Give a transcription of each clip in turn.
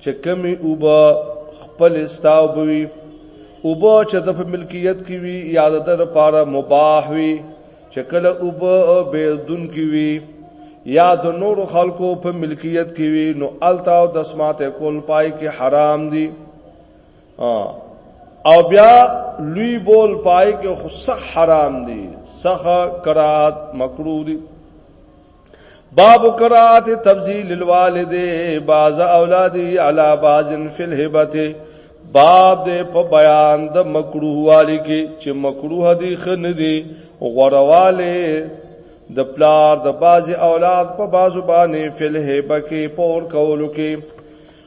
چې کمی اوبه خپل استاو بوي اوبه چې د په ملکیت کې وي یا د در لپاره مباح وي چې کله اوبه به دن کې وي یا د نور خلکو په ملکیت کې وي نو التا او د سماعت کول پای کې حرام دي او بیا لوی بول پای کې خو صح حرام دي صح کرات مکروه دي باب قرات تبذیل الوالد بعض اولادی علی بعض فی الهبته باب دې په بیان د مکروه والی کې چې مکروه دي خن دي غورواله د پلار د بازي اولاد په بازو باندې فلهبه کې پور کولو کې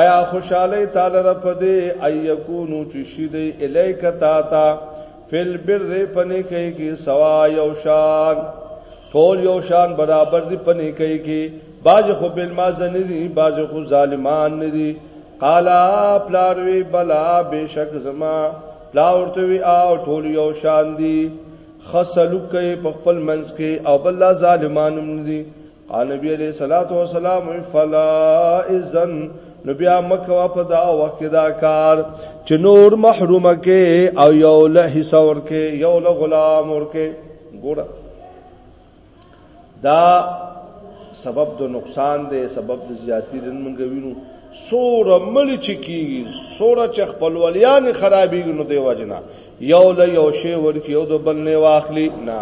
آیا خوشاله تعالی رب دې ايکونو چې شي دې الیک تا تا فل بر پنه کوي کې سوا یو شان ټول یو شان برابر دي پنه کوي کې باج خو بل ما زنه دي باج خو ظالمان نه دي قالا پلاروي بلا بشک زما پلاورته وی او ټول یو شان دي خسلو کوي په خپل منځ کې او بل ظالمانم نه دي قال نبی علیہ الصلوۃ والسلام فلا اذن نو بیا مکوا په دا وخت دا کار چې نور محروم کې او یو له حصہ ور کې یو له غلام ور کې ګور دا سبب د نقصان دی سبب د زیاتی رن منګ وینو سوره مل چکی سوره چ خپلولیان خرابېږي نو دی وجنا یو له یو شی ورکی یو د بل نه واخلی نه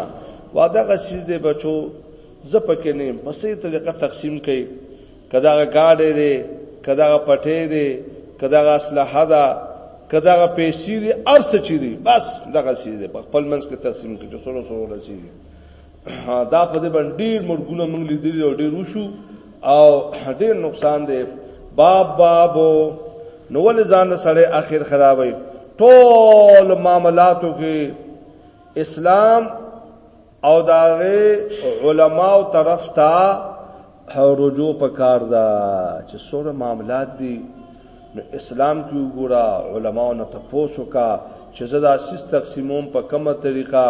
واده غسیز دی بچو زه پکې نه یم په صحیح طریقه تقسیم کړئ که دغه ګاډی دی که دغه پټی دی که دغه اسلحه ده که دغه پیسې دي هر څه چې دي بس دغه څه دي په خپل منځ کې تقسیم کړي چې سره سره رسېږي دا په دې باندې ډېر مرګونه موږ لیدلي او ډېر وشو او ډېر نقصان دی باب بابو نو ول ځان سره اخر خرابوي ټول معاملاتو کې اسلام او داغه علما او طرف ته رجوع پکار دا چې سور معاملات دي نو اسلام کې وګوره علما او نه تاسو کا چې زدا سیس تقسیموم په کومه طریقه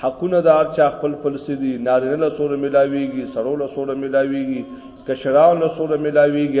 حقونه دار چا خپل خپل سدي نارینه له سور ملاويږي سړو له سور ملاويږي کشراو له سور ملاويږي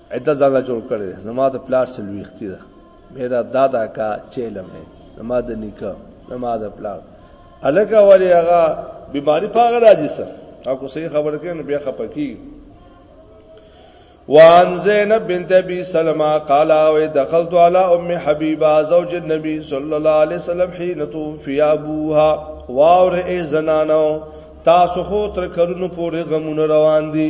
عدت دادا جوړ کړي زما د پلار سلويختي ده میرا دادا کا چیلم ہے زما د نیکه زما د پلار الکه ولی هغه بیماری پاغه راځي سر او کو صحیح خبر کې نو بیا خپکی وان زینب بنت ابي سلمہ قال او دخلت على ام حبيبه زوج النبي صلى الله عليه وسلم حين توفي ابوها واور ای زنانو تاسو خو تر کرونو پورې غمونه روان دي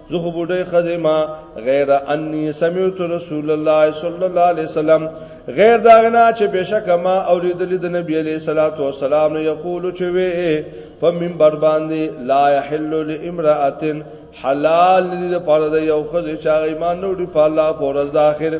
زه خو بډای خزما غیر انی سمعت رسول الله صلی الله علیه وسلم غیر داغنا چې بشک ما اوریدل د نبی علیہ الصلوۃ والسلام یقول چې وی په منبر باندې لا یحل لامراه حلال دې په اړه یو خزې چې ایمان نو دی په الله پر ورځ اخر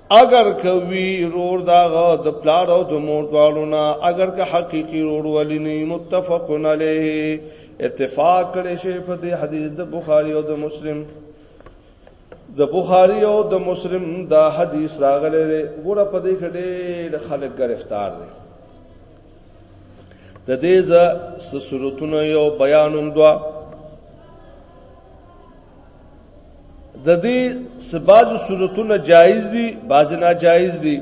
اگر کوي رور داغه د پلار او د مور دواړو نه اگر که حقيقي رور ولي نه متفقون عليه اتفاق کړي شي په دې حدیث د بخاری او د مسلم د بخاری او د مسلم دا حدیث راغلی دی ګوره په دې کې ډېر خلک گرفتار دي د دې ز صورتونو یو بیانوم دوا د دې سباز صورتونه جایز دي بعض ناجایز دي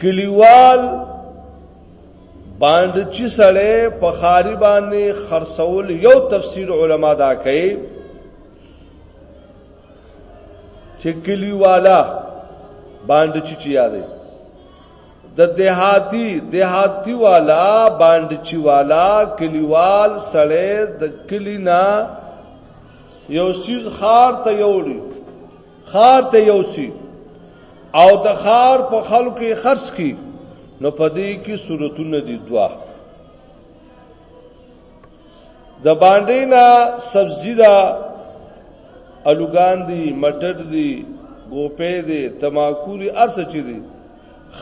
کلیوال باندې چې سړی په خاري باندې خرڅول یو تفسیر علما دا کوي چې کلیوالا باندې چې یادې د دهاتی دهاتی والا باندچی والا کلیوال سړی د کلینا یو سیز خار ته یوړي خار ته یو سی او د خار په خلکو یې خرڅ کی نو پدې کې صورتونه دي دوا د باندې نه سبزی دا الوګان دي مټر دي ګوپې دي تماکوري ارسه چي دي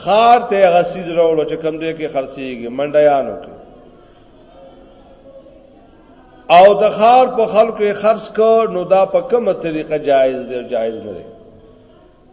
خار ته غسیز راوړو چې کم دی کې خرسيږي منډیانو کې او د خار په خلکو خرڅ کو نو دا په کومه طریقه جایز دی جایز نه دی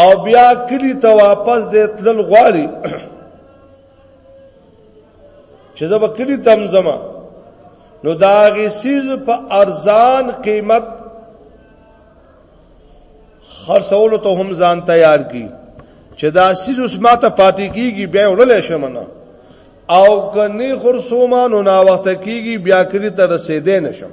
او بیا کلی ته واپس د تلل غواړي چې زه به کلی تم زما نو دا غسیز په ارزان قیمت خرڅولو ته هم ځان تیار کی چې دا سیز اوس ماته پاتې کیږي بیا ورلې شمنه او کني خرصومانو نا وخت کیږي بیا کلی ته رسیدې نشم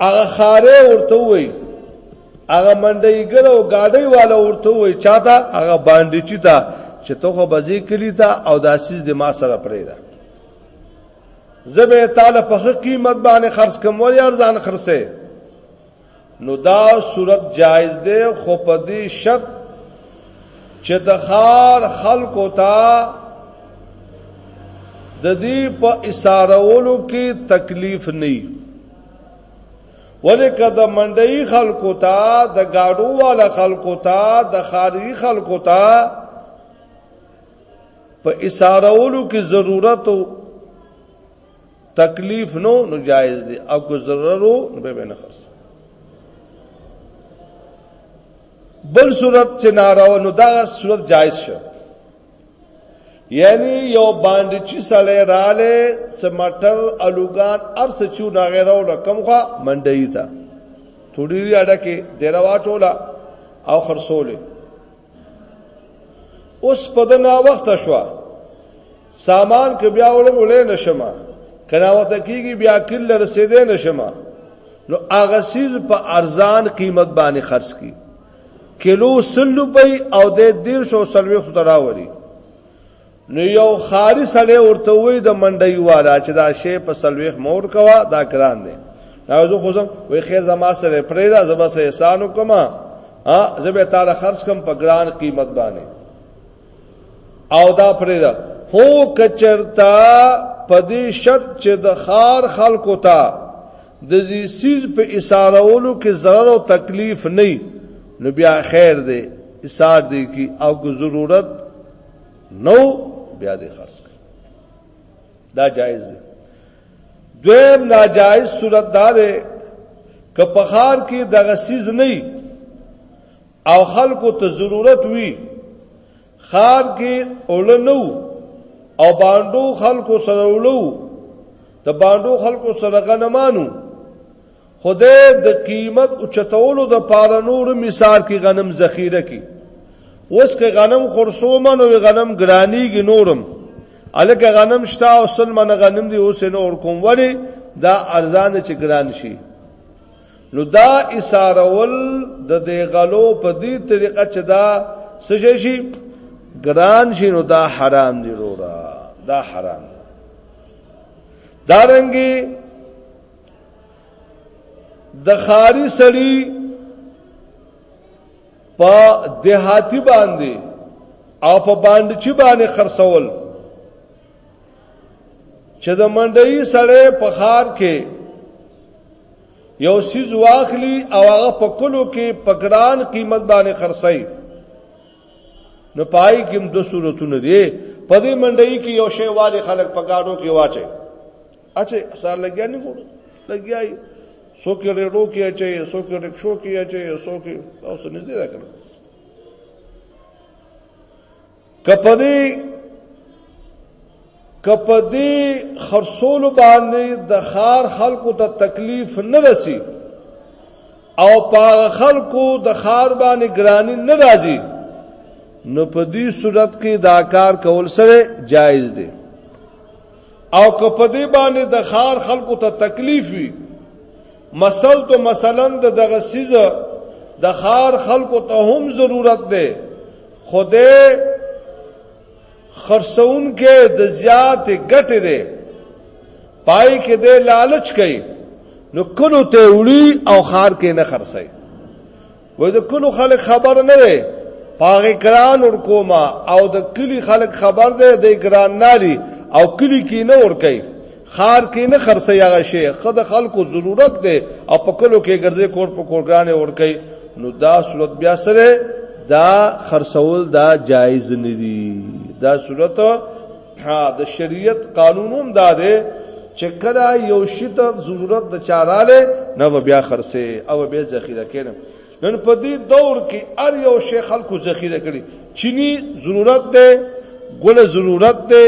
هغه خاره ورته وای هغه منډي ګل او گاډي والا ورته وای چاته هغه باندې چی تا چې ته خو بځې کلی تا او داسیز د ما سره پرې ده زبه تعالی په قیمت باندې خرج کوم ور یار ځان خرڅه نو دا صورت جایز ده خو په دې شرط چې د خار خلکو ته د دې په اسارولو کې تکلیف نه ولې کده منډي خلکو ته د گاډو والا خلکو ته د خاري خلکو ته په اسارولو کې ضرورت او تکلیف نو نو جایز دي او کو ضرورو نو به نه خرڅ بل صورت چې ناروا نو دا صورت جایز شو یعنی یو باندې چې سړی رااله سمټر الوګان ارس چو نا غیره ولا کم خو منډی تا ټوډی اډه کې دیروا ټولا او خرصوله اوس په دنا وخت شوه سامان که بیا ولم ولې نشم کنا وته کیږي بیا کله رسیدې نشم نو هغه سیز په ارزان قیمت باندې خرج کی کیلو سلو په او د 150 سلوي خطراوري نو یو خاري سړی ورته وې د منډي والا چې دا شی په سلويخ مور کوا دا کران دي نو زه خو زم وې خیر زما سره پرې دا زبر سه احسان وکما ها زبې تعالی خرج کم په ګران قیمت باندې او دا پرې ده هو کچرتا په دې شرط چې د خار خلکو ته د دې سیز په اسارولو کې ضرر او تکلیف نه نو بیا خیر دی اسار دی کی او کو ضرورت نو بیا دې خرڅ دا جایز دی دویم ناجایز صورت دا ده که په خار کې د غسیز نه او خلکو ته ضرورت وی خار کې اولنو او باندو خلکو سره اولو د باندو خلکو سره غنمانو خدای د قیمت او چتولو د پاره نور مثال کې غنم ذخیره کی اوس کې غنم خرصو منو غنم ګرانیږي نورم الکه غنم شتا او سلمنه غنم دی اوس نور کوم ولی دا ارزان چې ګران شي نو دا اسارول د دې غلو په دې طریقه چې دا سجه شي ګران شي نو دا حرام دی رورا دا حرام دی دارنګي د خاري سړي په دهاتی باندې او په باندې چې باندې خرڅول چې د منډي سړې په خار کې یو سیز واخلی او هغه په کلو کې په ګران قیمت باندې خرڅي نو پای کې هم د صورتونه دي په دې منډي کې یو شی والي خلک په گاډو کې واچي اچھا سار لګیا نه ګورو لګیای سو کې ریډو کې اچي سو کې رکشو کې اچي سو کې اوس نه دي راکړي کپدی کپدی خرصول باندې د خار خلکو ته تکلیف نه رسی او پاغ خلکو د خار باندې ګرانی نه راځي نو په دې صورت کې دا کار کول سره جایز دی او که په دې باندې د خار خلکو ته تکلیف وي مسل تو مثلا د دغه سیزه د خار خلکو ته هم ضرورت ده خوده خرڅون کې د زیات ګټه ده پای کې د لالچ کوي نو کلو ته وړي او خار کې نه خرڅي و د کلو خلک خبر نه دی پاغه ګران ور کوما او د کلی خلک خبر دی د ګران نالي او کلی کې نه ور کوي خار کې نه خرڅي هغه شی خد خلکو ضرورت دی او په کلو کې ګرځي کور په کور ګران ور کوي نو دا صورت بیا سره دا خرڅول دا جایز نه دی دا صورت ها د شریعت قانونوم دا دی چې کله یو شی ته ضرورت د چاراله نه بیا خرڅه او بیا ذخیره کینم نن په دې دور کې ار یو شی خلکو ذخیره کړي چینی ضرورت ده ګل ضرورت ده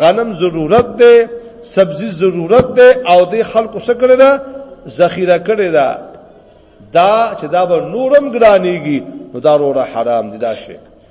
غنم ضرورت ده سبزی ضرورت ده او د خلکو څخه کړي ده ذخیره کړي ده دا چې دا به نورم ګرانیږي نو دا وروره حرام دي دا شی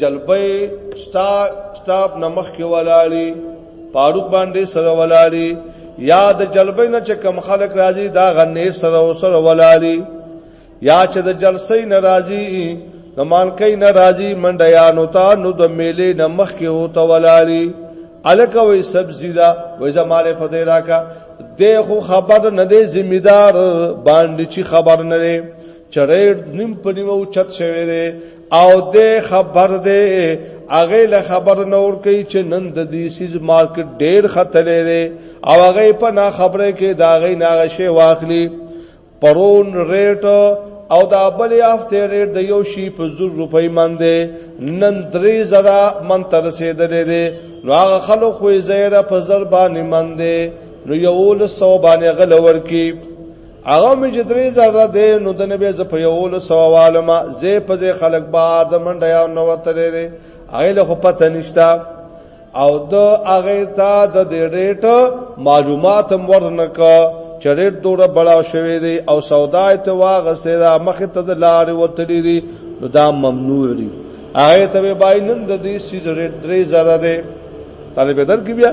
جلبې ستا ستاب نمخ کې ولاړی پاروق باندې سره ولاړی یا د جلبې نه چې کم خلک راځي دا غنې سره سره ولاړی یا چې د جلسې ناراضي نو مانکې ناراضي منډیانو ته نو د میلې نمخ کې او ته ولاړی الکه وې سبزی دا وې زماله فدې راکا دغه خبر نه دی ذمہ دار باندې چې خبر نه لري چرېډ نیم په نیمه او چت شوی دی او د خبر دی هغه له خبر نور کوي چې نن د دې سیز مارکیټ ډیر خطلې دی او هغه په نا خبره کې دا غي ناغه شی واخلي پرون ریټ او دا بلې هفته ریټ د یو شی په زر روپۍ باندې نن درې زره من تر رسیدلې دی نو هغه خلک خو یې زیره په زر باندې باندې نو یو له سو باندې غلور کې هغه مې چې درې زره دی نو د نبی ز په یو له سوالو ما زه په ځای خلک بار د منډه یو نو وته دی هغه له پته نشتا او د هغه تا د دې ریټ معلومات هم ورنک چې ریټ دوره بلا شوې دی او سودا ته واغ سره مخ ته د لارې وته دی نو دا ممنوع دی هغه ته به باینند دې سیجریټ درې زره دی طالب در کې بیا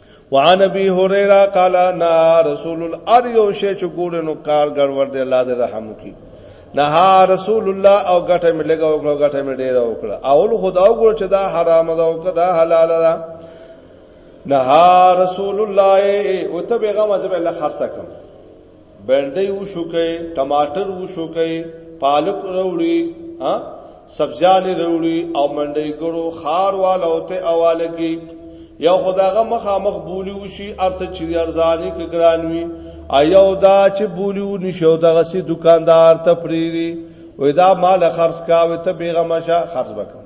وعن ابي هريره قال نا رسول الار یو شی چې ګور نو کار ګرور دی الله دې رحم وکي نه رسول الله او ګټه مې لګا وکړه ګټه مې ډېر وکړه اول خدا وګور چې دا حرام ده او دا حلال ده نه رسول الله او ته بیغه مزه له خرڅ کم بینډۍ وشوکئ، ټماټر وشوکئ، پالک راوړي، سبزیانې راوړي او منډۍ ګرو ښار والو ته حواله کړي. یو خو د هغه مخامخ بولي وشي، هر څه چې وي ارزان وي که ګران وي او یو دا چې بولي ونه شي او دغسې دوکاندار ته پرېږدي، وایي دا مال خرڅ کړه، وایي ته بېغمه شه، خرڅ به کړم.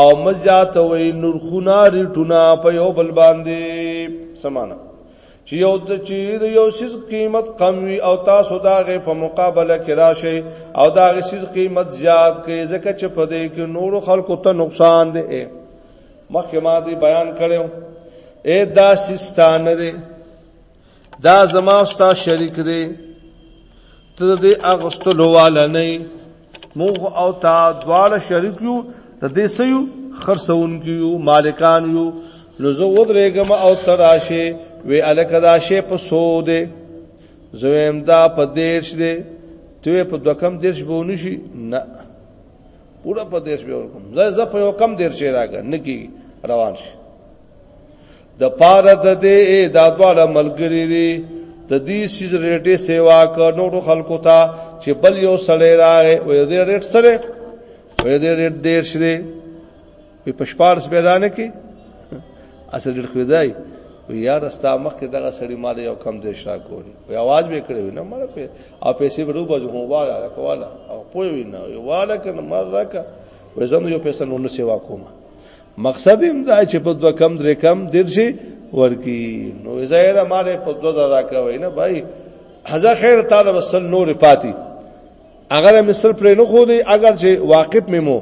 او مزیات وې نور خونا ریټونا په یو بل باندې سمانه چې یو د چې یو شیز قیمت کم وي او تاسو دا غي په مقابله کې راشي او دا غي شیز قیمت زیات کې ځکه چې په دې کې نور خلکو ته نقصان دی مخکې ما دې بیان کړو اے دا سستان دی دا زما ستا شریک دی ته دې اغستلو والا نه موږ او تا دواړه شریک یو د دې سيو خرڅون کیو مالکان یو نو زه ودرېګم او تراشه وی الکدا شی په سود زویم دا په دیش دی ته په دوکم دیش بونی شي نه پورا په دیش به ورکم زه زه په یو کم دیر شي راګ نه کی روان شي د پاره د دې دا دواړه ملګری دي د دې سیز ریټه سیوا ک نورو خلکو ته چې بل یو سړی راغی و دې ریټ سره و دې ریټ ډیر شری په پښپارس بیرانه کې اصل ډیر خوځای و یار استا مخ کې دغه سړی مال یو کم دې شا کولی په आवाज به کړو نه مړ په او پیسې ورو بځو هو والا کولا او پوی نه یو والا کنه مر راکا و زم یو پیسې نو سیوا کومه مقصد هم دا چې په دوه کم درې کم دیر شي ورکی نو زیره ماره په دوه زرا کوي نه بھائی هزا خیر تعالی وسل نور پاتی اگر مې سر پرې نه خو دی اگر چې واقف مې مو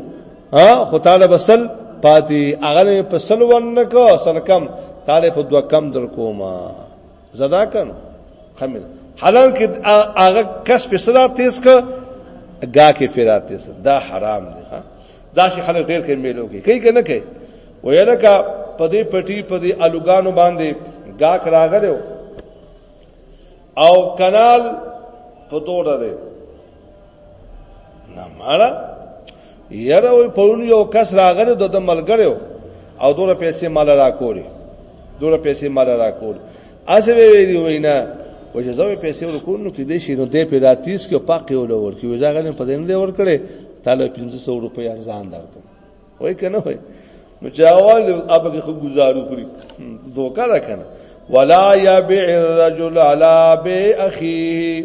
ها خو تعالی وسل پاتی اگر مې په سل ون کو سل کم تعالی په دوه کم در کوما زدا کن خمل حلال کې هغه کس په صدا تیز ک گا کې فرات تیز دا حرام دی ها دا شي خلک ډېر کې میلو کې کوي کنه کوي ویل کا پدې پټي پدې الوګانو باندې گاک راغلو او کانال په تور ده نه مالا یاره وي پرون یو کس راغله د ملګریو او دوره پیسې مال راکوري دوره پیسې مال راکوري اسه به ویلی وینا و چې زوی پیسې ورکول نو کې دې شي نو دې په راتیس کې پاکي ول ورکی وځه غنه په دې نه ور کړې تعالی 1500 روپۍ ارزان درکم وای کنه وای نو چاوال اپ کې خو گزارو کړی دوکا را کنه ولا يبيع الرجل على بيع اخيه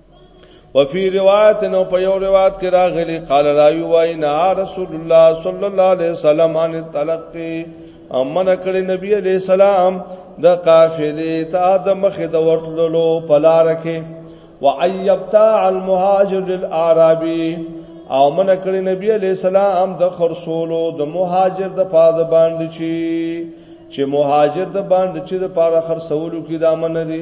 وفي روایت نو په یو روایت کې راغلی قال راوی وای نه رسول الله صلی الله علیه وسلم ان تلقی امن کړي نبی علیہ السلام د قافلې ته د مخې د ورتللو په لار کې وعیبتا المهاجر للاعرابی او من کړي نبی علیہ السلام د خرصولو د مهاجر د پاد باندې چی چې مهاجر د باندې چې د پاره خرصولو کې د امن دي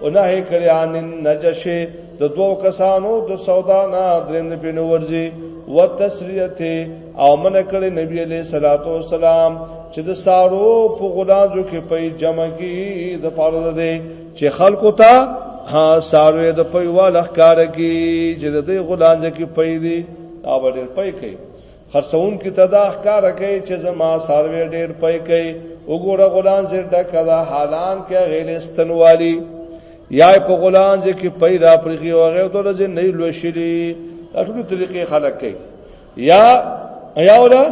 او نه یې کړی ان نجش د دوو کسانو د سودا نه درند پینو ورځي وتسریته او من کړی نبی علیہ الصلوۃ والسلام چې د سارو په غلانځو کې په جمع کې د فرض ده چې خلکو ته ها سارو د په والا ښکار کې چې د غلانځ کې پیدي او ډېر پي کوي خرڅون کې تدا ښکار کوي چې زما سروي ډېر پي کوي وګوره غلان زې ډکه دا حالان کې غیلستنوالي یا په غلان زې کې پیدا پرخي او غیر دول زې نه لوشلي ټول طریقې خلک کوي یا یا ولا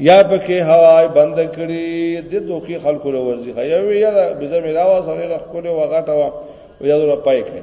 یا پکې هواي بند کړي د دوکي خلکو له ورزي یا وی یا بزمه راوا سره خپل وغټه وا یا دل پای کوي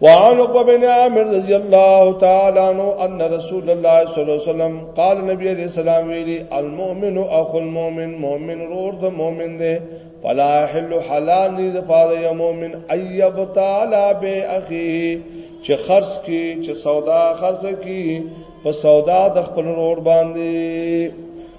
وعن عقبه بن عامر رضی الله تعالی عنہ ان رسول الله صلی الله علیه وسلم قال نبی علیہ السلام ویلی المؤمن اخو المؤمن مؤمن رور د مؤمن دی فلا حل حلال دی د پاره یو مؤمن ایب تعالی به اخیه چې خرص کی چې سودا خرص کی په سودا د خپل رور باندې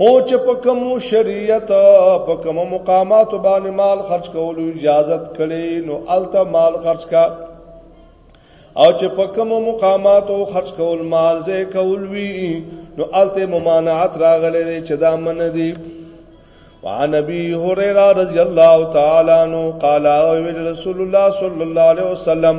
هو چې په کوم شریعت په کوم مقامات باندې مال خرج کولو اجازه کړي نو الته مال خرج کا او چې په کوم مقامات او خرج کول مال زه کول وی نو الته ممانعت راغلي دي چې دا من دي وعن ابي هريره رضي الله تعالى عنه قال رسول الله صلى الله عليه وسلم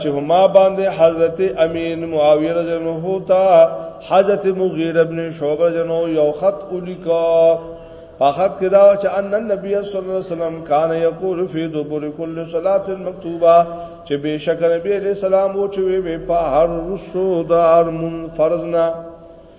چې هما باندې حضرت امین معاویه رضی الله عنه تا حضرت مغیره ابن شعبه جنو یو خط ولیکا په خط کې دا چې ان النبي صلی الله علیه وسلم کان یقول فی دبر کل صلاه مکتوبه چې بشک نبی علیہ السلام او چې وی په هر رسو دار منفرضنا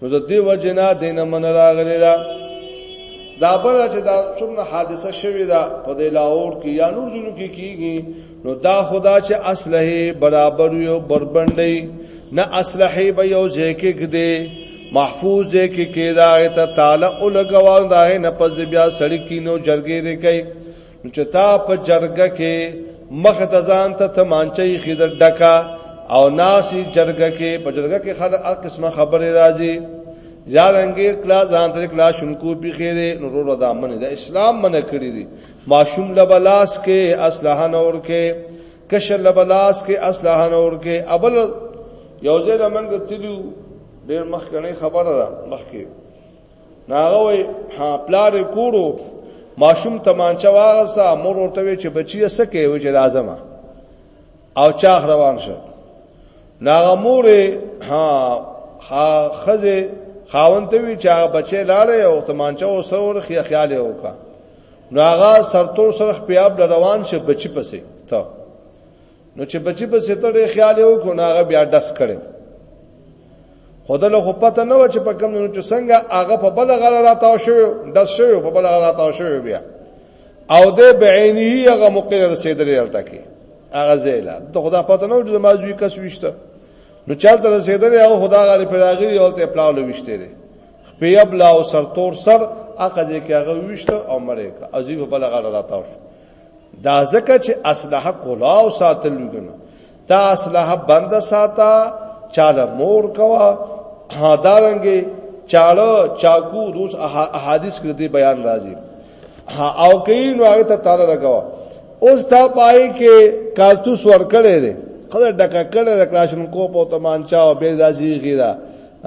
نو د دې وجنا دین من راغلی دا دا بل چې دا څومره حادثه شوې ده په دې لاور کې یا نور ځینو کې کیږي نو دا خدا چې اصله برابر یو بربندې نه اصله به یو ځای کې کده محفوظ ځای کې کېدا ته تعالی او لګوال دا نه پز بیا سړی کینو جرګې دې کوي نو چې تا په جرګه کې مخ ته ځان ته تمانچې خیدر ډکا او ناسی جرګه کې په جرګه کې خلک هر قسمه خبره راځي یا رنګي کلا ځان تر کلا شونکو پیخیره نو رو ردا من د اسلام منه کړی دي ماشوم لبلاس کې اسلحه نور کې کشر لبلاس کې اسلحه نور کې ابل یو ځای لمنګ تلو ډیر مخکنه خبره ده مخکې ناغه وای ها پلار کورو ماشوم تمانچه واغسا مور ورته وی چې بچی سکه و چې لازم او چاغ روان شو ناغه مور ها ها خزه خاون ته وی چې هغه بچی لاړې او تمانچه او سور خیا خیال وکا ناغه سرتور سرخ پیاب روان شه بچی پسې ته نو چې بچی په ستړې خیال یو کو ناغه بیا ډس کړي خدله خو پته نه و چې په کوم نو چې څنګه هغه په بل غره راتاو شو ډس شو په بل غره راتاو شو بیا او د بعینه هغه مقر رسیدلې الته کې هغه زیلا د خدا پته نه و چې مازوی کس وشته نو چالت رسیدلې او خدا غره پیراغلی او ته پلاو لويشته دي خپیب لا او سر تور سر اقا دې کې هغه وشته او مړې کا عجیب بل غره راتاو شو دا ځکه چې اسلحه کولاو ساتل لګنه دا اسلحه بند ساته چاله مور کوا هادارنګي چاله چاکو روس احادیث کې دې بیان راځي او کین نو هغه ته تعالی لګوا اوس تا پای کې کارتوس ورکړې ده خدای ډکه کړې د کلاشن کو په تمانچا او بے ځاځي غیره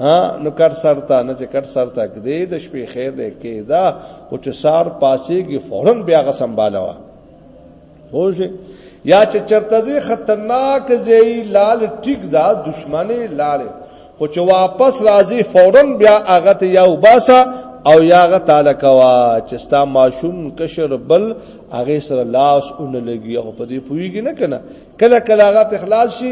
ها نو کټ سرتا نه چې کټ سرتا کړي د شپې خیر دې کېدا او چې سار پاسيږي فورن بیا غ سمبالوا خوش یا چې چرته زی خطرناک زی لال ټیک دا دشمنه لال خو چې واپس راځي فورن بیا هغه ته یو باسا او یاغه تعالی کوا چې ستا ماشوم کشر بل هغه سره لاس اون لګي او په دې پویږي نه کنه کله کله هغه تخلاص شي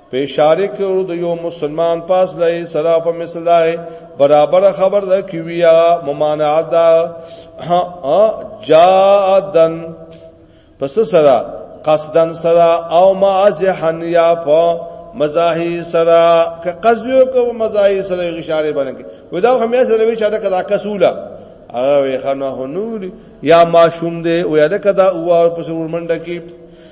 په اشاره کې ور د یو مسلمان پاس لای سره په مثلای برابر خبر ده کی ویا ممانعت دا جادن پس سره قصدن سره او معازحن یا په مزاحی سره که قصدیو کو مزاحی سره اشاره باندې ودا هم یې سره وی چې دا کدا کسوله هغه وی خنه نور یا ماشوم دی وې دا کدا او په سور منډه کې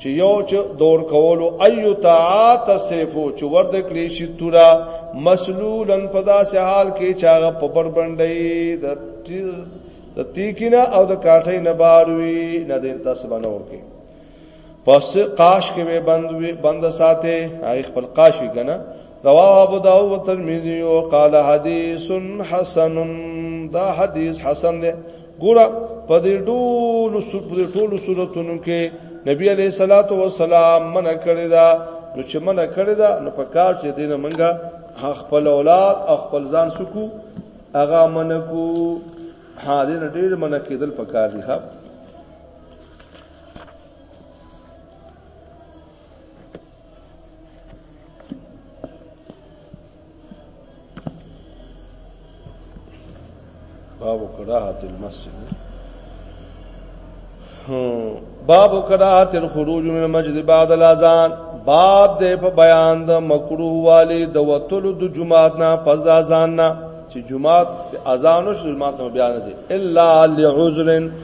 چې یو چې دور کولو ایو تعات سیفو چې ورته کړی شي تورا مسلولن په داسې حال کې چې هغه په بربندې د د تیکینه او د کاټې نه باروي نه د تاسو بنور کې پس قاش کې به بند بند ساته هغه خپل قاش وی کنه رواه ابو داود و ترمذی او قال حدیث حسن دا حدیث حسن دی ګوره په دې ټول په دې ټول صورتونو کې نبی علیہ الصلات والسلام منع کړی دا نو چې منع کړی دا نو په کار چې دینه منګه خپل اولاد او خپل ځان سکو اغا منکو ها دې ډېر منع کېدل په کار دی ها باب کراهت المسجد باب کراهت الخروج من المسجد بعد الاذان باب دې په بیان د مکروه والی د وتلو د جمعات نه پس د اذان نه چې جمعات اذان او جمعات نه بیان دي الا لعذر